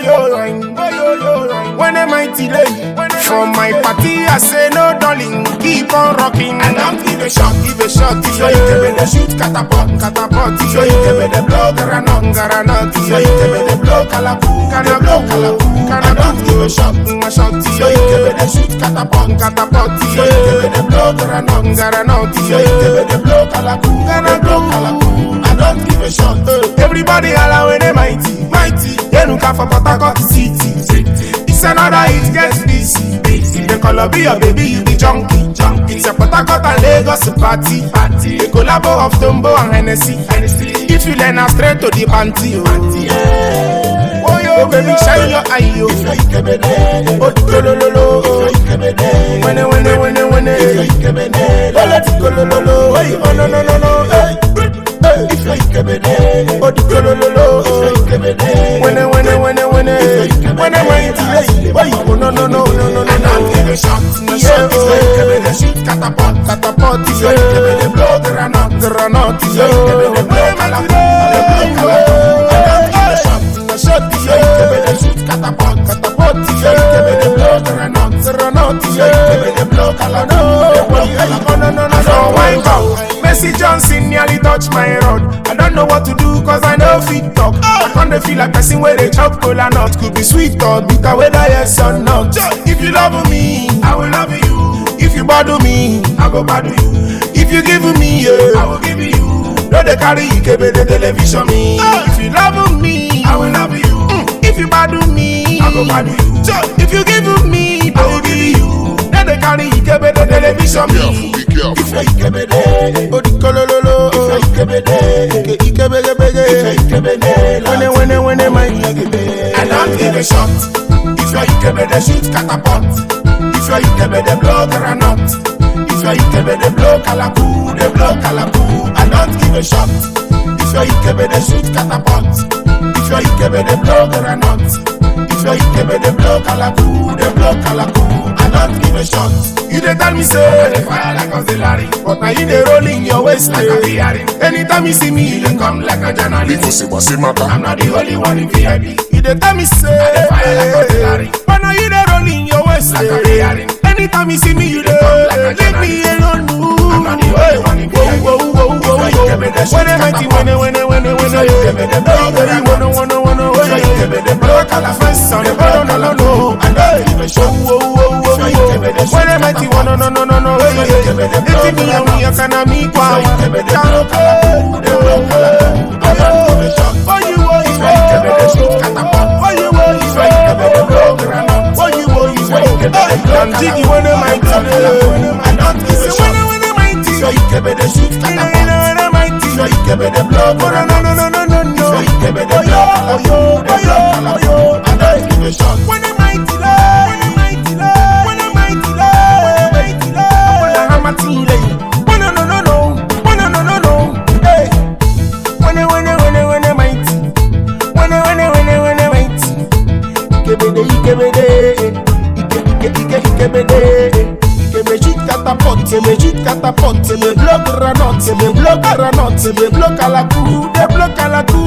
yo yo line. When am I delay? From my party, I say no, darling, keep on rocking. I don't give a shot, give a shot. If you give me the shoot catapult, catapult. So you give me the blow granot, granot. So you give me the blow the blow calacu. I don't give a shot, a shot. So you give me the shoot catapult, catapult. So you give me the blow granot, granot. So you give me the blow calacu, the blow calacu. I don't give a shot. Everybody mighty. For Port Harcourt City. It's another hit, gets busy. The color be your baby, you be junkie, junkie. It's a Port Harcourt and Lagos party, party. A collabo of Tombo and Hennessy, Hennessy. If you learn her straight to the panty, oh. Panty, yeah. Oh yo, baby, shine your eye, yo. Oh, lo lo lo lo. it, it, it, it. you give me the, Oh, let's go, lo lo lo. Oh no no no no. Hey, hey. Oh, lo lo lo Oh. Oh Johnson nearly touched my rod. I don't know what to do cause I know fit talk. I can't feel like person where they chop cola nut. Could be sweet or bitter, whether yes or not. If you love me, I will love you. you bother me, I go bad you. if you give me, I will give you. No, they carry Ikebe, the television me. Ah. If you love me, I will love you. Mm, if you bother me, I go bad you. So, if you give me, I will give you. No, they carry Ikebe, the television me. Be careful. If you give me you me the, Ike- Give me the, they, when they, my I don't give a shot. If you give me the shoot catapult, if you give me the blow granot, if you give blow calacu, the blow I don't give a shot. If you give me shoot catapult, if you give me the blow granot, if you give me the blow calacu, the blow calacu, I don't give a shot. You dey tell me say I dey fire like auxiliary, but now you dey roll in your waist like a bearing. Anytime you see me, You you dey come like a journalist. Because it was a matter. I'm not the only one in VIP. You dey tell me say, i dey fire like artillery. but now you dey roll in your waist Like a eh. bearing. Anytime you see me, you dey come like a leave me alone. I'm not eh. the only one in Whoa, VIP. whoa, whoa, whoa, If you give me the whoa. shit, When I mighty, when I, when I, when I, If the If the a friend, son, no, no, no, no, no. I don't give a If me the I mighty, If the. If can me, kwa. If you give me the blow, the blow, I don't give a shit. Oh, you, oh, you, If you give me the shoot catapult, Oh, you, oh, you, if you give me the blow granot, Oh, you, oh, you, if you give me the blow I'm jiggy when I'm mighty. I don't give a Say, shit. when I, when I'm mighty. If you give me the shoot When I, catapult, when I'm mighty. if you give me the blow Oh, no, no, no, no, no, no, if you give me the Oh, blow oh, yo, oh, yo, oh, yo. I don't give a shit. When I'm ike, ikebede. Ikebe shoot catapult, ikebe shoot catapult, ikebe blow granot, ikebe blow granot, ikebe blow calacu,